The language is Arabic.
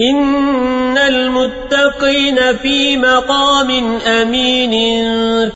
إن المتقين في مقام أمين